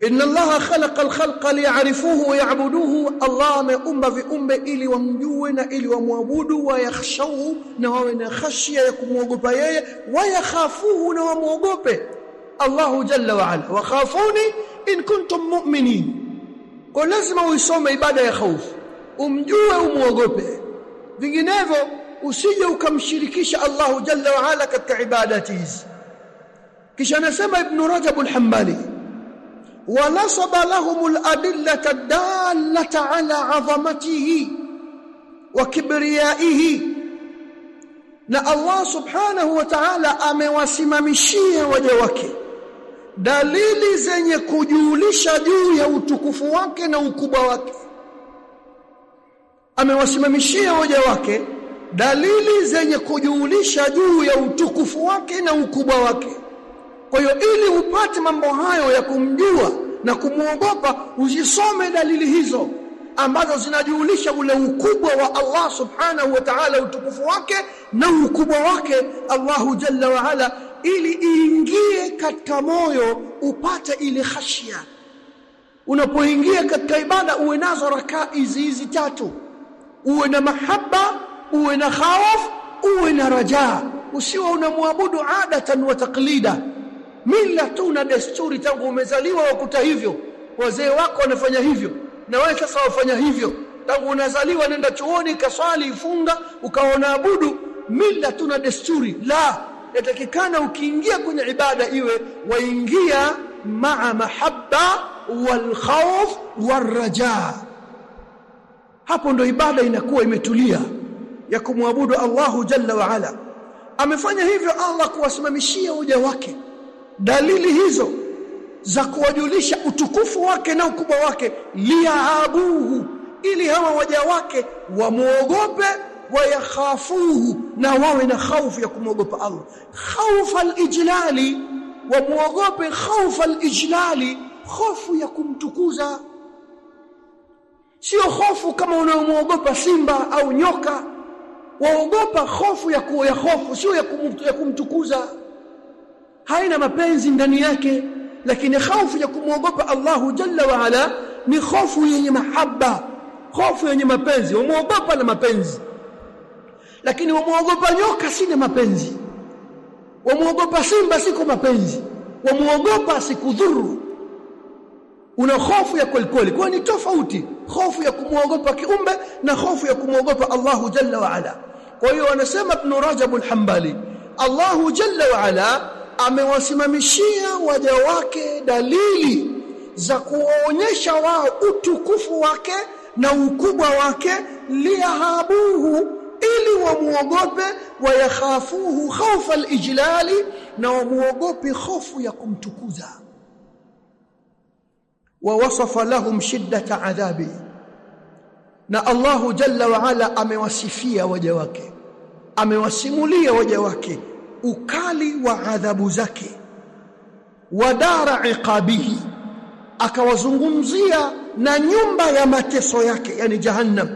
inna allaha khalaqa alkhalqa liya'rifuhu wa ya'buduhu. Allah ameumba viumbe ili wamjue na ili wamwabudu wa yakhshawhu na wawe na khashya ya kumwogopa yeye wa yakhafuhu na wamwogope. Allah jalla wa ala. Wa khafuni in kuntum mu'minin. Kwa lazima uisome ibada ya khaufu umjue umwogope. Vinginevyo usije ukamshirikisha Allah jalla wa ala katika ibadati hizi. Kisha anasema ibn Rajab al-Hanbali wa nasaba lahum al-adillata ad-dallata ala 'azamatihi wa kibriyaihi. Na Allah subhanahu wa ta'ala amewasimamishia waja wake dalili zenye kujulisha juu ya utukufu wake na ukubwa wake. Amewasimamishia waja wake dalili zenye kujulisha juu ya utukufu wake na ukubwa wake kwa hiyo ili upate mambo hayo ya kumjua na kumwogopa uzisome dalili hizo ambazo zinajulisha ule ukubwa wa Allah subhanahu wa ta'ala utukufu wake na ukubwa wake Allahu jalla wa ala ili iingie katika moyo upate ile khashia unapoingia katika ibada uwe nazo rakaa hizi hizi tatu. Uwe na mahaba uwe na khawf uwe na rajaa usiwe unamwabudu adatan wa taklida mila tu na desturi tangu umezaliwa wakuta hivyo. Wazee wako wanafanya hivyo. Na wewe sasa wafanya hivyo. Tangu unazaliwa nenda chuoni kaswali ifunga ukaona abudu mila tu na desturi. La yatakikana ukiingia kwenye ibada iwe waingia maa mahabba wal khawf raja. Hapo ndo ibada inakuwa imetulia ya kumwabudu Allahu jalla wa ala. Amefanya hivyo Allah kuwasimamishia uja wake dalili hizo za kuwajulisha utukufu wake na ukubwa wake liabuhu ili hawa waja wake wamuogope wayakhafuhu na wawe na khaufu ya kumwogopa Allah. Khaufa alijlali wamuogope khaufa alijlali hofu ya kumtukuza. Sio hofu kama unaomuogopa simba au nyoka. Waogopa hofu ya kuoya hofu sio ya, ya kumtukuza haina mapenzi ndani yake lakini hofu ya kumwogopa Allahu jalla wa ala ni hofu yenye mahaba hofu yenye mapenzi. Wamuogopa na mapenzi lakini wamwogopa nyoka sina mapenzi. Wamwogopa simba siko mapenzi. Wamuogopa sikudhuru una hofu ya kwelikweli kwa ni tofauti hofu ya kumwogopa kiumbe na hofu ya kumwogopa Allahu jalla wa ala. Kwa hiyo wanasema ibn Rajab al-Hanbali Allahu jalla wa ala amewasimamishia waja wake dalili za kuonyesha wao utukufu wake na ukubwa wake liyahabuhu ili wamuogope wayakhafuhu khawfa alijlali na wamuogope hofu ya kumtukuza. Wawasafa lahum shiddata adhabi na Allahu jalla wa ala amewasifia waja wake amewasimulia waja wake ukali wa adhabu zake. Wa dara iqabihi akawazungumzia na nyumba ya mateso yake yani jahannam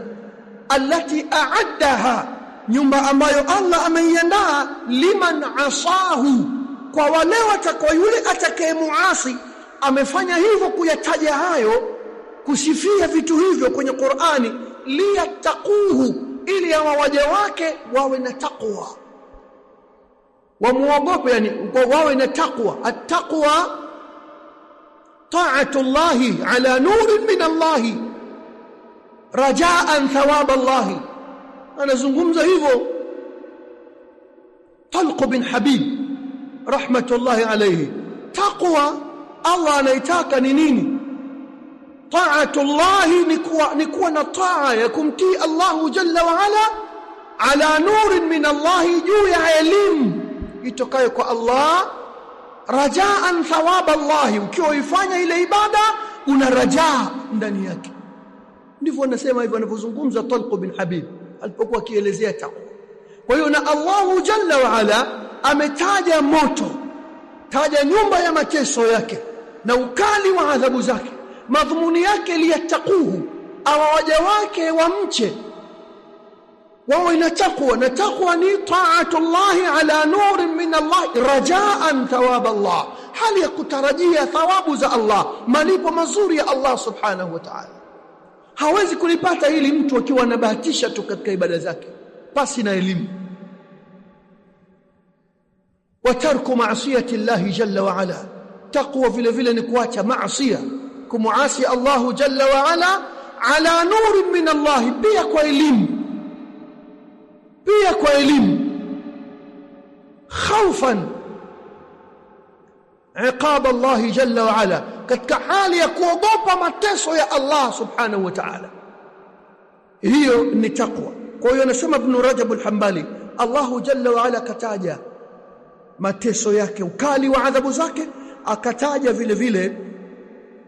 allati a'addaha nyumba ambayo Allah ameiandaa liman asahu kwa wale watakao yule atakayemuasi amefanya hivyo kuyataja hayo kusifia vitu hivyo kwenye Qur'ani liyattaquhu ili waja wake wawe na taqwa wamuogope yani wawe na taqwa. Attaqwa ta'atu Allah ala nurin min Allah rajaan thawab Allah anazungumza hivyo Talq bin Habib rahmatullahi alayhi. Taqwa Allah anaitaka ni nini? Ta'atu Allah ni kuwa ni kuwa na taa ya kumtii Allah jalla wa ala ala nurin min Allah juu ya elimu itokayo kwa Allah rajaan thawab Allah ukiwa ifanya ile ibada una rajaa ndani yake. Ndivyo anasema hivyo anavyozungumza Talq bin Habib alipokuwa akielezea taqwa. Kwa hiyo na Allahu jalla wa ala ametaja moto taja nyumba ya mateso yake na ukali wa adhabu zake madhumuni yake liyattaquhu awawaja wake wamche wawe na takwa na takwa ni taatu Allah ala nurin min Allah rajaan thawab Allah. Hali ya kutarajia thawabu za Allah malipo mazuri ya Allah subhanahu wa ta'ala. Hawezi kulipata hili mtu akiwa anabahatisha tu katika ibada zake pasi na elimu. Watarku maasiyati Allah jalla wa ala. Taqwa vile vile ni kuacha maasiya kumuasi Allah jalla wa ala ala nurin min Allah pia kwa elimu pia kwa elimu. Khaufan. Iqab Allah jalla wa ala. Katika hali ya kuogopa mateso ya Allah subhanahu wa ta'ala. Hiyo ni takwa kwa hiyo anasema ibn Rajab al-Hanbali Allah jalla wa ala kataja mateso yake ukali wa adhabu zake akataja vile vile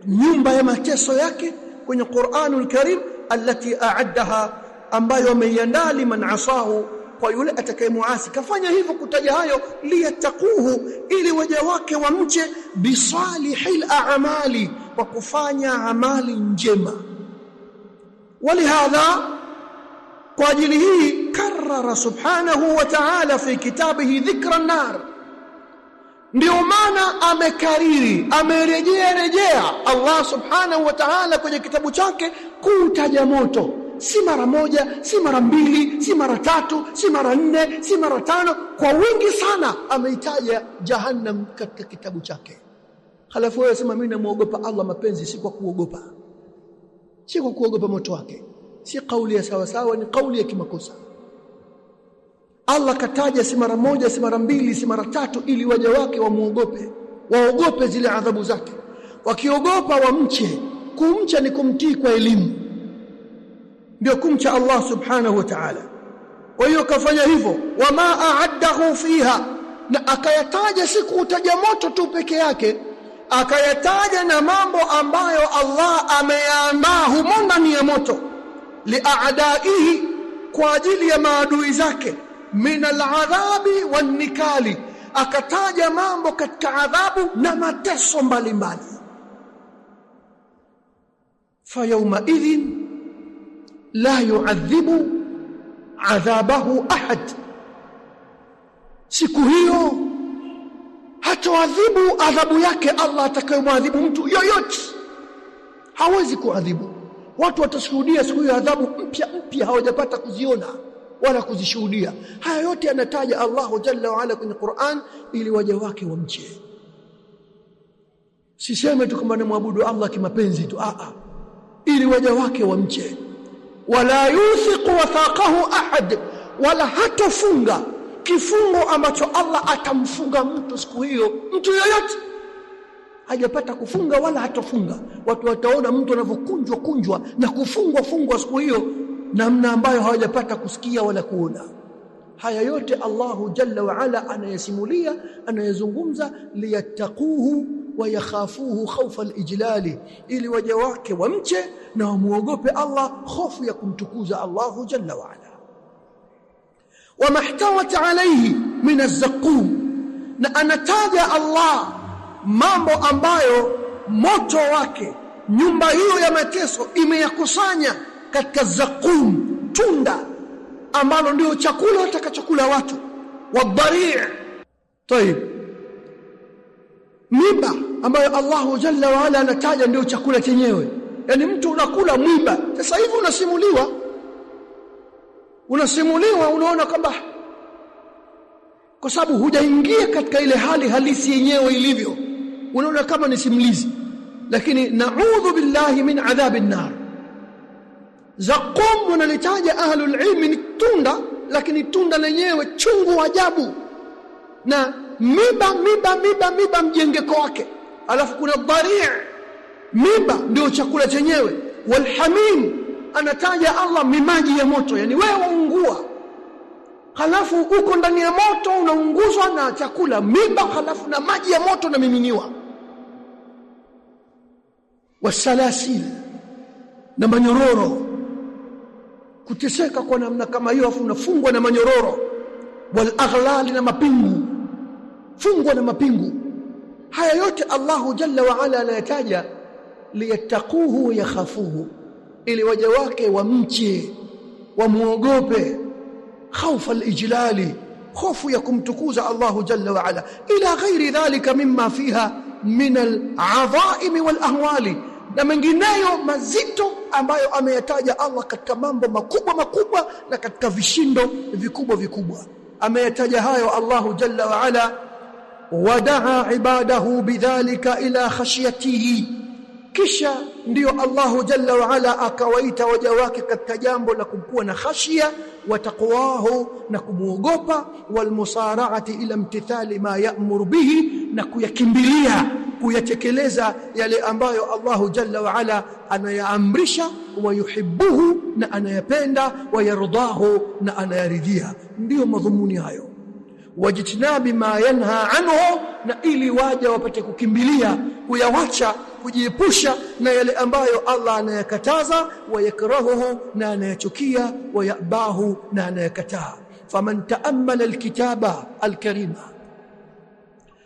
nyumba ya mateso yake kwenye Qur'anul Karim allati a'addaha ambayo ameiandaa liman asahu kwa yule atakayemuasi. Kafanya hivyo kutaja hayo liyattaquhu ili waja wake wamche bisalihil a'mali kwa kufanya amali njema. Walihadha kwa ajili hii karara subhanahu wa ta'ala fi kitabihi dhikra nar. Ndio maana amekariri amerejea rejea Allah subhanahu wa ta'ala kwenye kitabu chake kutaja moto si mara moja si mara mbili si mara tatu si mara nne si mara tano. Kwa wingi sana ameitaja jahannam katika kitabu chake. Halafu wewe sema mimi namuogopa Allah mapenzi si kwa kuogopa. Si kwa kuogopa moto wake. Si kauli ya sawasawa, sawa ni kauli ya kimakosa. Allah kataja si mara moja si mara mbili si mara tatu ili waja wake wamuogope waogope zile adhabu zake. Wakiogopa wamche. Kumcha ni kumtii kwa elimu ndio kumcha Allah subhanahu wa ta'ala. Kwa hiyo kafanya hivyo wama a'addahu fiha na akayataja si kuutaja moto tu peke yake akayataja na mambo ambayo Allah ameyaandaa humo ndani ya moto. Liaadaihi kwa ajili ya maadui zake. Min aladhabi wanikali akataja mambo katika adhabu na mateso mbalimbali. Fa yawma idhin la yu'adhibu adhabahu ahad siku hiyo hatoadhibu adhabu yake Allah atakayomwadhibu mtu yoyote. Hawezi kuadhibu. Watu watashuhudia siku hiyo adhabu mpya mpya hawajapata kuziona wala kuzishuhudia. Haya yote anataja Allahu jalla waala kwenye Qur'an ili waja wake wamche. Siseme tu kama namwabudu Allah kimapenzi tu a a. Ili waja wake wamche wala yuthiqu wathaqahu ahad wala hatofunga kifungo ambacho Allah atamfunga mtu siku hiyo mtu yoyote. Hajapata kufunga wala hatofunga. Watu wataona mtu anavyokunjwa kunjwa na kufungwa fungwa siku hiyo namna ambayo hawajapata kusikia wala kuona. Haya yote Allahu jalla wa ala anayasimulia anayezungumza liyattaquhu yakhafuhu khawfa alijlali ili waja wake wamche na wamuogope Allah hofu ya kumtukuza Allahu jalla wa ala احتوت عليه من الزقوم na anataja mambo ambayo moto wake nyumba hiyo ya mateso imeyakusanya katika zakum tunda ambalo ndio chakula watakachokula watu wadhari' طيب miba ambayo Allahu jalla wa ala anataja ndio chakula chenyewe. Yani mtu unakula mwiba. Sasa hivi unasimuliwa. Unasimuliwa unaona kwamba kwa sababu hujaingia katika ile hali halisi yenyewe ilivyo. Unaona kama ni simulizi. Lakini naudhu billahi min adhabin nar. Zaqum wanalitaja ahlul ilmi ni tunda lakini tunda lenyewe chungu ajabu. Na miba miba miba miba mjengeko wake alafu kuna dhari' mimba ndio chakula chenyewe. Walhamim anataja Allah mimaji ya moto. Yani wewe waungua halafu uko ndani ya moto unaunguzwa na chakula. Mimba halafu na maji ya moto na miminiwa wasalasil na manyororo. Kuteseka kwa namna kama hiyo afu unafungwa na manyororo. Wal aghlali na mapingu. Fungwa na mapingu haya yote Allahu jalla wa ala anayataja liyattaquhu yakhafuhu ili waja wake wamche wamuogope khaufa alijlali hofu ya kumtukuza Allahu jalla wa ala. Ila ghairi dhalika mimma fiha min al'adhaim wal ahwali na mengineyo mazito ambayo ameyataja Allah katika mambo makubwa makubwa na katika vishindo vikubwa vikubwa. Ameyataja hayo Allahu jalla wa ala wadaa ibadahu bidhalika ila khashyatihi. Kisha ndiyo Allahu jalla wa ala akawaita waja wake katika jambo la kukuwa na khashia wa taqwahu na kumuogopa walmusaraati ila imtithali ma ya'muru bihi na kuyakimbilia kuyatekeleza yale ambayo Allahu jalla wa ala anayaamrisha wa yuhibbuhu na anayapenda wayardahu na anayaridhia. Ndiyo madhumuni hayo wajitinabi ma yanha anhu na ili waja wapate kukimbilia kuyawacha kujiepusha na yale ambayo Allah anayakataza wayakrahuhu na anayachukia wayabahu na anayakataa. Faman taammala alkitaba alkarima.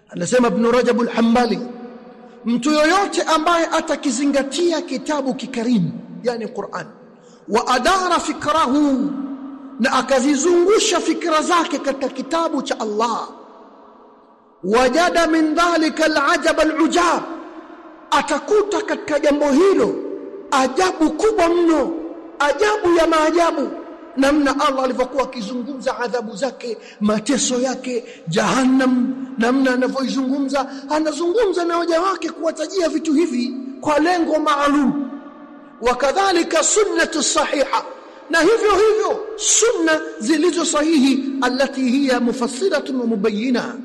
Anasema ibn rajab alhambali mtu yoyote ambaye atakizingatia kitabu kikarimu yani Qur'an wa adara fikrahu na akazizungusha fikra zake katika kitabu cha Allah. Wajada min dhalika alajab alujab. Atakuta katika jambo hilo ajabu kubwa mno ajabu ya maajabu. Namna Allah alivyokuwa akizungumza adhabu zake mateso yake jahannam. Namna anavyoizungumza anazungumza na waja wake kuwatajia vitu hivi kwa lengo maalum. Wakadhalika sunnatu sahiha na hivyo hivyo sunna zilizo sahihi alati hiya mufassiratun wa mubayyina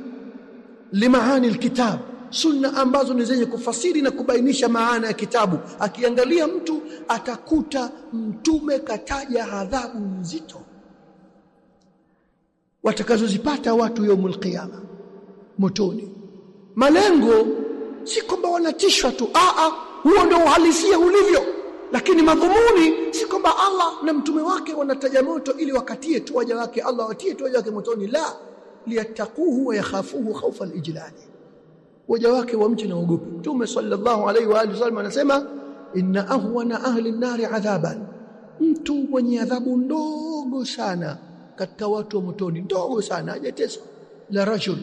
limaani alkitab sunna ambazo ni zenye kufasiri na kubainisha maana ya kitabu. Akiangalia mtu atakuta mtume kataja adhabu nzito watakazozipata watu yaumul qiyama motoni. Malengo si kwamba wanatishwa tu a huo ndio uhalisia ulivyo lakini madhumuni si kwamba Allah na mtume wake wanataja moto ili wakatie tu waja wake. Allah watie tu waja wake motoni. La liyattaquhu wa yakhafuhu khawfa al-ijlali. Waja wake wamche na ogope mtume sallallahu alaihi wa alihi wasallam anasema inna ahwana ahli an-nar adhaban. Mtu mwenye adhabu ndogo sana katika watu wa motoni ndogo sana hajateswa. La rajul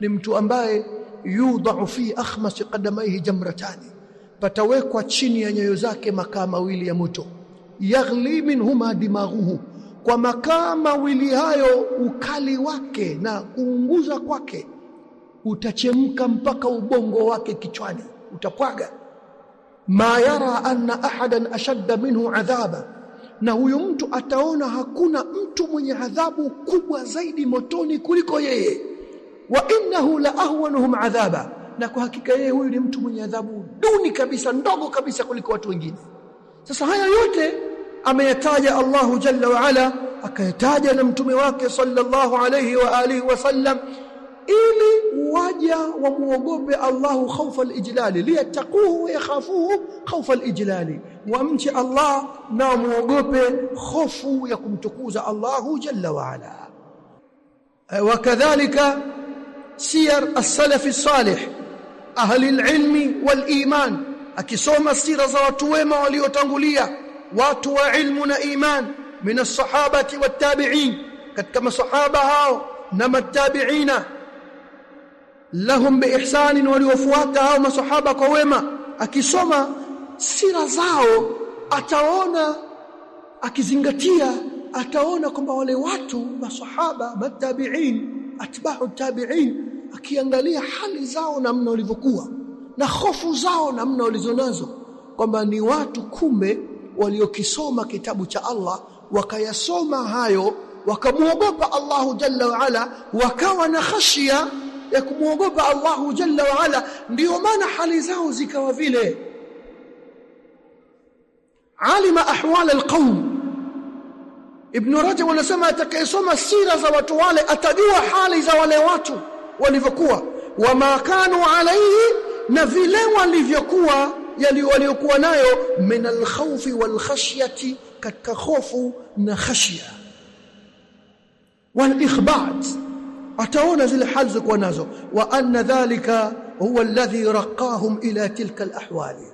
ni mtu ambaye yudha'u fi akhmas qadamaihi jamratani patawekwa chini ya nyoyo zake makaa mawili ya moto. Yaghli minhuma dimaghuhu kwa makaa mawili hayo ukali wake na kuunguza kwake utachemka mpaka ubongo wake kichwani utapwaga. Ma yara anna ahadan ashadda minhu adhaba na huyo mtu ataona hakuna mtu mwenye adhabu kubwa zaidi motoni kuliko yeye. Wa innahu la ahwanuhum adhaba na kwa hakika yeye huyu ni mtu mwenye adhabu duni kabisa ndogo kabisa kuliko watu wengine. Sasa haya yote ameyataja Allahu jalla wa ala akayataja na mtume wake sallallahu alayhi wa alihi wasallam ili waja wamuogope Allahu khawfa al-ijlali liyattaquhu wa yakhafuhu khawfa al-ijlali. Wamche Allah na muogope hofu ya kumtukuza Allahu jalla wa ala. Wakadhalika siyar as-salaf as-salih ahli al-ilmi wal-iman. Akisoma sira za watu wema waliotangulia watu wa ilmu na iman min as-sahabati wat-tabi'in katika masahaba hao na matabiina. Lahum biihsan waliofuata hao masahaba kwa wema. Akisoma sira zao ataona akizingatia ataona kwamba wale watu masahaba matabiin atba'u tabiin akiangalia hali zao namna walivyokuwa na hofu zao namna walizonazo kwamba ni watu kumbe waliokisoma kitabu cha Allah wakayasoma hayo wakamuogopa Allahu jalla wa ala wakawa na khashia ya kumuogopa Allahu jalla wa ala. Ndio maana hali zao zikawa vile. Alima ahwal alqawm. Ibn rajab anasema atakayesoma sira za watu wale atajua hali za wale watu walivyokuwa wama kanu alayhi na vile walivyokuwa yali waliokuwa nayo min alkhawfi walkhashyati katika hofu na khashya walikhbat ataona zile hali zilikuwa nazo wa anna dhalika huwa alladhi raqahum ila tilka alahwali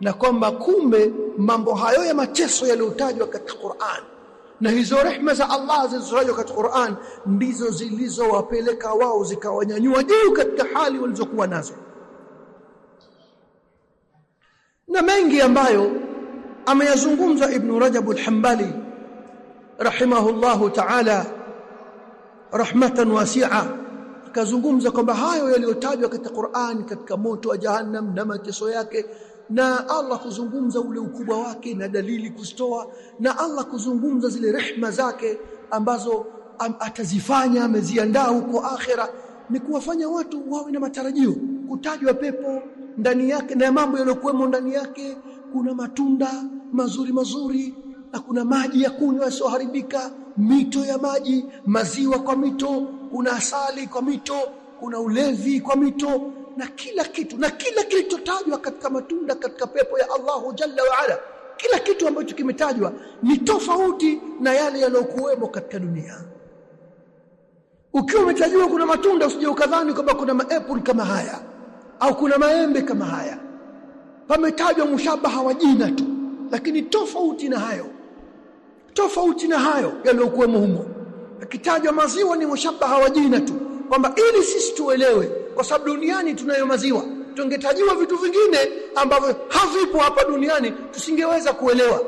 na kwamba kumbe mambo hayo ya mateso yaliyotajwa katika Qur'an na hizo rehma za Allah zilizotajwa katika Qur'an ndizo zilizowapeleka wao zikawanyanyua juu katika hali walizokuwa nazo. Na mengi ambayo ameyazungumza Ibn Rajab al-Hanbali rahimahullahu ta'ala rahmatan wasi'a. Akazungumza kwamba hayo yaliyotajwa katika Qur'an katika moto wa jahannam na mateso yake na Allah kuzungumza ule ukubwa wake na dalili kustoa na Allah kuzungumza zile rehma zake ambazo am, atazifanya ameziandaa huko akhera ni kuwafanya watu wawe na matarajio. Kutajwa pepo ndani yake na mambo yaliyokuwemo ndani yake kuna matunda mazuri mazuri na kuna maji ya kunywa yasiyoharibika mito ya maji maziwa kwa mito kuna asali kwa mito kuna ulevi kwa mito na kila kitu na kila kilichotajwa katika matunda katika pepo ya Allahu Jalla wa Ala. Kila kitu ambacho kimetajwa ni tofauti na yale yaliyokuwemo katika dunia. Ukiwa umetajwa kuna matunda usije ukadhani kwamba kuna maapple kama haya au kuna maembe kama haya. Pametajwa mushabaha wa jina tu lakini tofauti na hayo tofauti na hayo yaliyokuwemo humo. Akitajwa maziwa ni mushabaha wa jina tu kwamba ili sisi tuelewe kwa sababu duniani tunayo maziwa. Tungetajiwa vitu vingine ambavyo havipo hapa duniani tusingeweza kuelewa.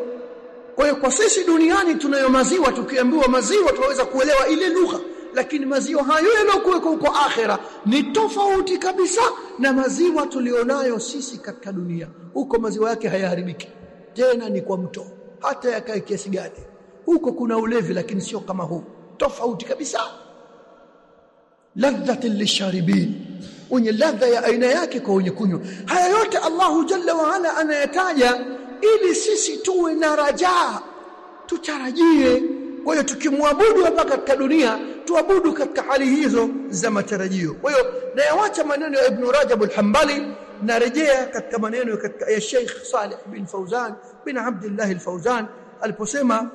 Kwa hiyo kwa sisi duniani tunayo maziwa tukiambiwa maziwa tunaweza kuelewa ile lugha. Lakini maziwa hayo yanayokuwa huko akhera ni tofauti kabisa na maziwa tulionayo sisi katika dunia. Huko maziwa yake hayaharibiki. Tena ni kwa mto. Hata yakae kiasi gani. Huko kuna ulevi lakini sio kama huu. Tofauti kabisa ladhati lisharibin. Wenye ladha ya aina yake kwa wenye kunywa. Haya yote Allahu jalla wa ala anayataja ili sisi tuwe na rajaa. Tutarajie. Kwa hiyo tukimwabudu hapa katika dunia tuabudu katika hali hizo za matarajio. Kwa hiyo nayawacha maneno ya Ibn Rajab al-Hanbali narejea katika maneno katika ya Sheikh Saleh bin Fauzan bin Abdullah al-Fauzan aliposema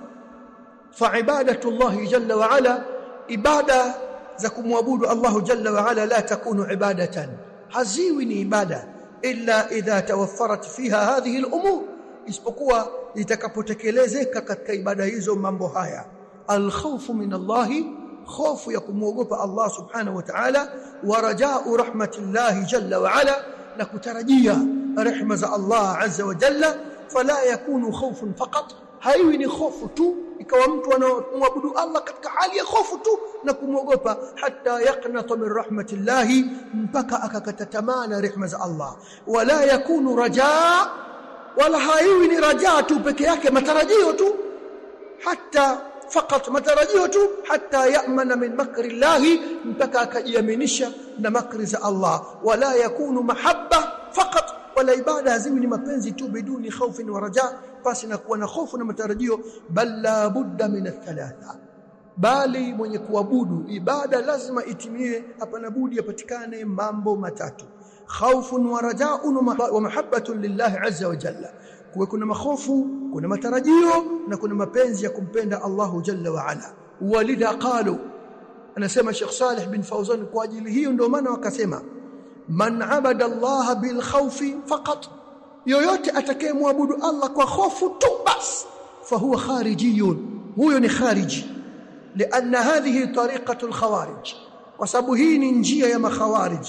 fa ibadatu Allah jalla wa ala ibada za kumwabudu Allah jalla wa ala la takunu ibadatan haziwi ni ibada illa idha tawaffarat fiha hadhihi al-umur isipokuwa itakapotekelezeka katika ibada hizo mambo haya alkhawfu min Allah خوف ya kumwogopa Allah subhanahu wa ta'ala wa raja'u rahmatillahi jalla wa ala na kutarajia rehema za Allah azza wa jalla fala yakunu khawfun faqat haiwi ni hofu tu ikawa mtu anamwabudu Allah katika hali ya hofu tu na kumwogopa. Hata yaqnata min rahmatillahi mpaka akakata tamaa na rehema za Allah. Wala yakunu rajaa wala haiwi ni rajaa tu peke yake matarajio tu. Hata fakat matarajio tu hata yamana min makri llahi mpaka akajiaminisha na makri za Allah. Wala yakunu mahabba fakat wala ibada haziwi ni mapenzi tu biduni khaufin wa raja basi na kuwa na hofu na matarajio bal la budda min athalatha bali mwenye kuabudu ibada lazima itimie hapana budi yapatikane mambo matatu. Khawfun wa rajaun wa mahabbatun lillahi azza wa jalla. Kuwe kuna mahofu kuna matarajio na kuna mapenzi ya kumpenda Allahu jalla wa ala. Walidha qalu anasema Sheikh Saleh bin Fauzan kwa ajili hiyo ndio maana wakasema man abada Allah bil khawfi faqat. Yoyote atakayemwabudu Allah kwa hofu tu bas fahuwa kharijiyun. Huyo ni khariji. Lianna hadhihi tariqatu alkhawarij kwa sababu hii ni njia ya makhawarij.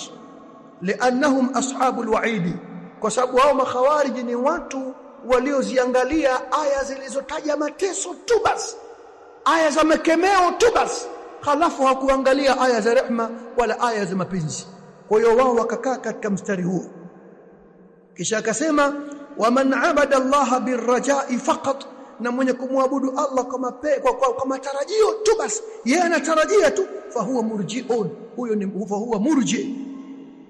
Liannahum ashabu alwaidi kwa sababu hao makhawarij ni watu walioziangalia aya zilizotaja mateso tu bas. Aya za makemeo tu bas. Halafu hakuangalia aya za rehma wala aya za mapenzi kwa hiyo wao wakakaa katika mstari huo. Kisha akasema waman abada allaha birrajai faqat na mwenye kumwabudu Allah kwa mape, kwa, kwa, kwa matarajio tu basi yeye anatarajia tu fahuwa murjiun huyo ni fahuwa murji.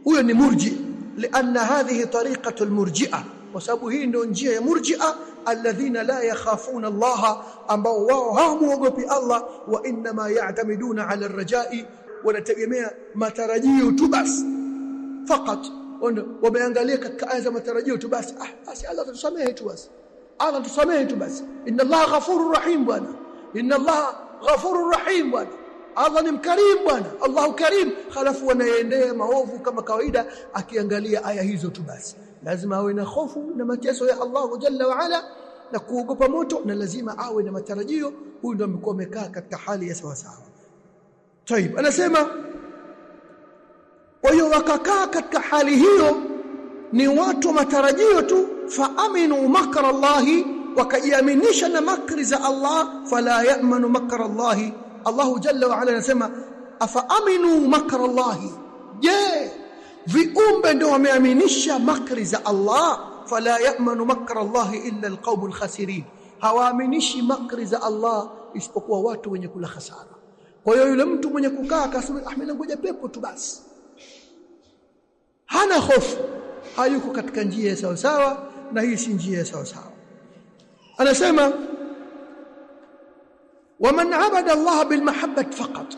Huyo ni murji. Lianna hadhihi tariqatu almurji'a kwa sababu hii ndio njia ya murji'a alladhina la yakhafuna Allah ambao wao hawamuogopi Allah wa inma ya'tamiduna ala arrajai wanategemea matarajio tu basi fakat wameangalia katika aya za matarajio tu basi ah basi Allah tusamehe tu basi Allah tusamehe tu basi inna Allah ghafurur rahim bwana. Inna Allah ghafurur rahim bwana. Allah ni mkarim bwana. Allahu karim. Halafu wanaendea maovu kama kawaida akiangalia aya hizo tu basi lazima awe na hofu na mateso ya Allahu jalla wa ala na kuogopa moto na lazima awe na matarajio. Huyu ndio amekuwa amekaa katika hali ya sawasawa. sawa Taib. Anasema kwa hiyo wakakaa katika hali hiyo ni watu wa matarajio tu faaminu makra Allahi wakajiaminisha na makri za Allah fala ya'manu makra Allahi Allahu jalla wa ala anasema afaaminu makra Allahi je viumbe ndio wameaminisha makri za Allah? Fala ya'manu makra Allahi illa alqaumul khasirin. Hawaaminishi makri za Allah isipokuwa watu wenye kula hasara kwa hiyo yule mtu mwenye kukaa akasubiri, ah mimi ngoja pepo tu basi. Hana hofu. Hayuko katika njia ya sawa sawa na hii si njia ya sawa sawa anasema waman abada Allah bilmahabbati faqat.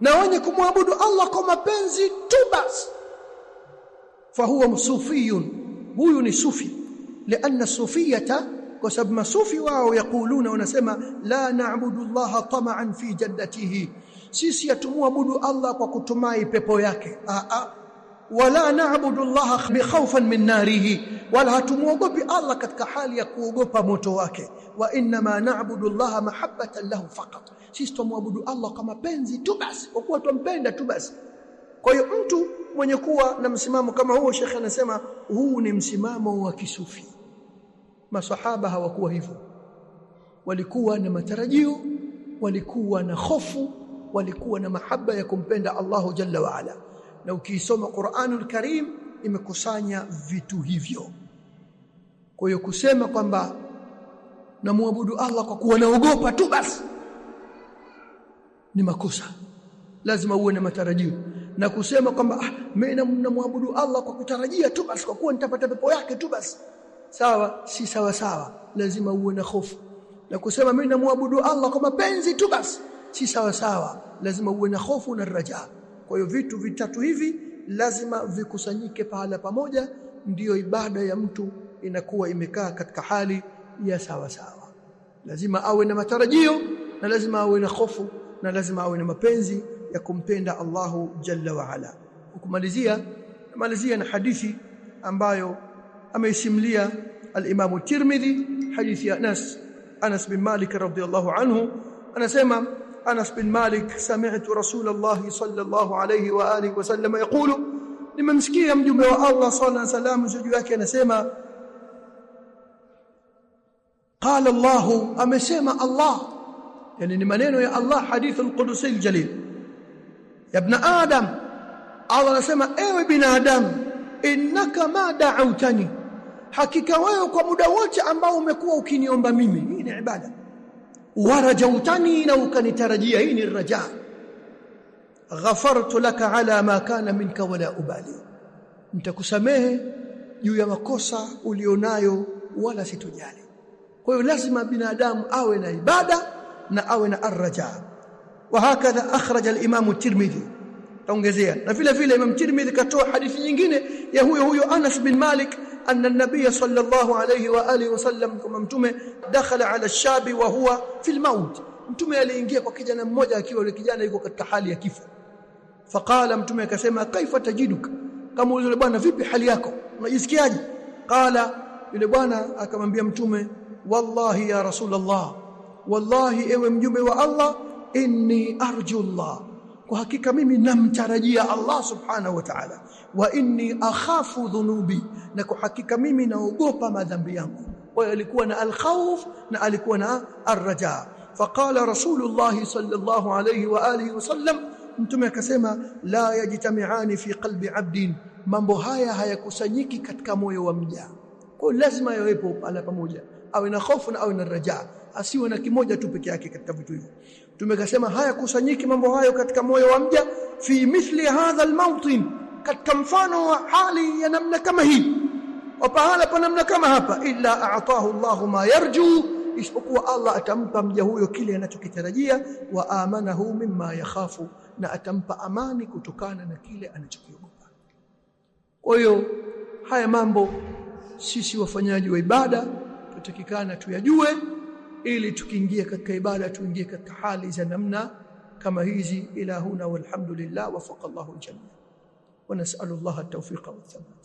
Na wenye kumwabudu Allah kwa mapenzi tu basi. Fahuwa sufiyun. Huyu ni sufi. Lianna sufiyata kwa sababu masufi wao yakuluna wanasema la na'budu Allah tama'an fi jannatihi. Sisi hatumwabudu Allah kwa kutumai pepo yake. A a wala na'budu Allah bi khawfan min narihi. Wala hatumuogopi Allah katika hali ya kuogopa moto wake. Wa inma na'budu Allah mahabbatan lahu faqat. Sisi tumuabudu Allah kama penzi tu basi. Kwa kuwa tumpenda tu basi. Kwa hiyo mtu mwenye kuwa na msimamo kama huo shekhe anasema huu ni msimamo wa kisufi masahaba hawakuwa hivyo. Walikuwa na matarajio walikuwa na hofu walikuwa na mahaba ya kumpenda Allahu jalla wa ala. Na ukiisoma Qur'anul Karim imekusanya vitu hivyo. Kwa hiyo kusema kwamba namwabudu Allah kwa kuwa naogopa tu basi ni makosa. Lazima uwe na matarajio. Na kusema kwamba ah, mimi namwabudu Allah kwa kutarajia tu basi kwa kuwa nitapata pepo yake tu basi sawa? Si sawa sawa. Lazima uwe na hofu. Na kusema mimi namwabudu Allah kwa mapenzi tu basi si sawa sawa. Lazima uwe na hofu na raja. Kwa hiyo vitu vitatu hivi lazima vikusanyike pahala pamoja ndiyo ibada ya mtu inakuwa imekaa katika hali ya sawa sawa. Lazima awe na matarajio na lazima awe na hofu na lazima awe na mapenzi ya kumpenda Allahu jalla wa ala. Kumalizia malizia na hadithi ambayo ameisimulia al-Imam Tirmidhi hadithi ya Anas Anas bin Malik radhiyallahu anhu anasema Anas bin Malik sami'tu Rasulullah sallallahu alayhi wa alihi wasallam yaqulu nimemsikia mjumbe wa Allah sallallahu alayhi wasallam juu yake anasema qala Allah amesema Allah yani ni maneno ya Allah hadith al-Qudusi al-Jalil ya ibn Adam Allah anasema ewe binadamu innaka ma da'awtani hakika wewe kwa muda wote ambao umekuwa ukiniomba mimi hii ni ibada. Warajautani na ukanitarajia hii ni raja. Ghafartu laka ala ma kana minka wala ubali. Nitakusamehe juu ya makosa ulionayo wala sitojali kwa hiyo lazima binadamu awe na ibada na awe na arraja. Wa hakadha akhraja al-imam tirmidhi. Taongezea. Na vile vile imam tirmidhi katoa hadithi nyingine ya huyo huyo Anas bin Malik anna an-nabiy sallallahu alayhi wa alihi wasallam kama mtume dakhala ala shabi wa huwa fil maut mtume aliingia kwa kijana mmoja akiwa yule kijana yuko katika hali ya kifo faqala mtume akasema kaifa tajiduka kama yule bwana vipi hali yako unajisikiaje qala yule bwana akamwambia mtume wallahi ya rasulullah wallahi ewe mjumbe wa Allah inni arju Allah kwa hakika mimi namtarajia Allah subhanahu wa ta'ala. Wa inni akhafu dhunubi. Na kwa hakika mimi naogopa madhambi yangu. Kwa alikuwa na alkhawf na alikuwa na arraja. Faqala rasulullah sallallahu alayhi wa alihi wasallam mtume akasema la yajtami'ani fi qalbi 'abdin. Mambo haya hayakusanyiki katika moyo wa mja. Kwa lazima yawepo pala pamoja awe na hofu na awe na raja. Asiwe na kimoja tu peke yake katika vitu hivyo. Tumekasema haya kusanyiki mambo hayo katika moyo wa mja fi mithli hadha almawtin katika mfano wa hali ya namna kama hii. Wa pahala pa namna kama hapa illa a'tahu Allah ma yarju isipokuwa Allah atampa mja huyo kile anachokitarajia wa amanahu mimma yakhafu na atampa amani kutokana na kile anachokiogopa. Kwa hiyo haya mambo sisi wafanyaji wa ibada tutakikana tuyajue ili tukiingia katika ibada tuingie katika hali za namna kama hizi ila huna walhamdulillah wafaqa Allahu aljanna wa nas'alu Allah at-tawfiqa wat-thabat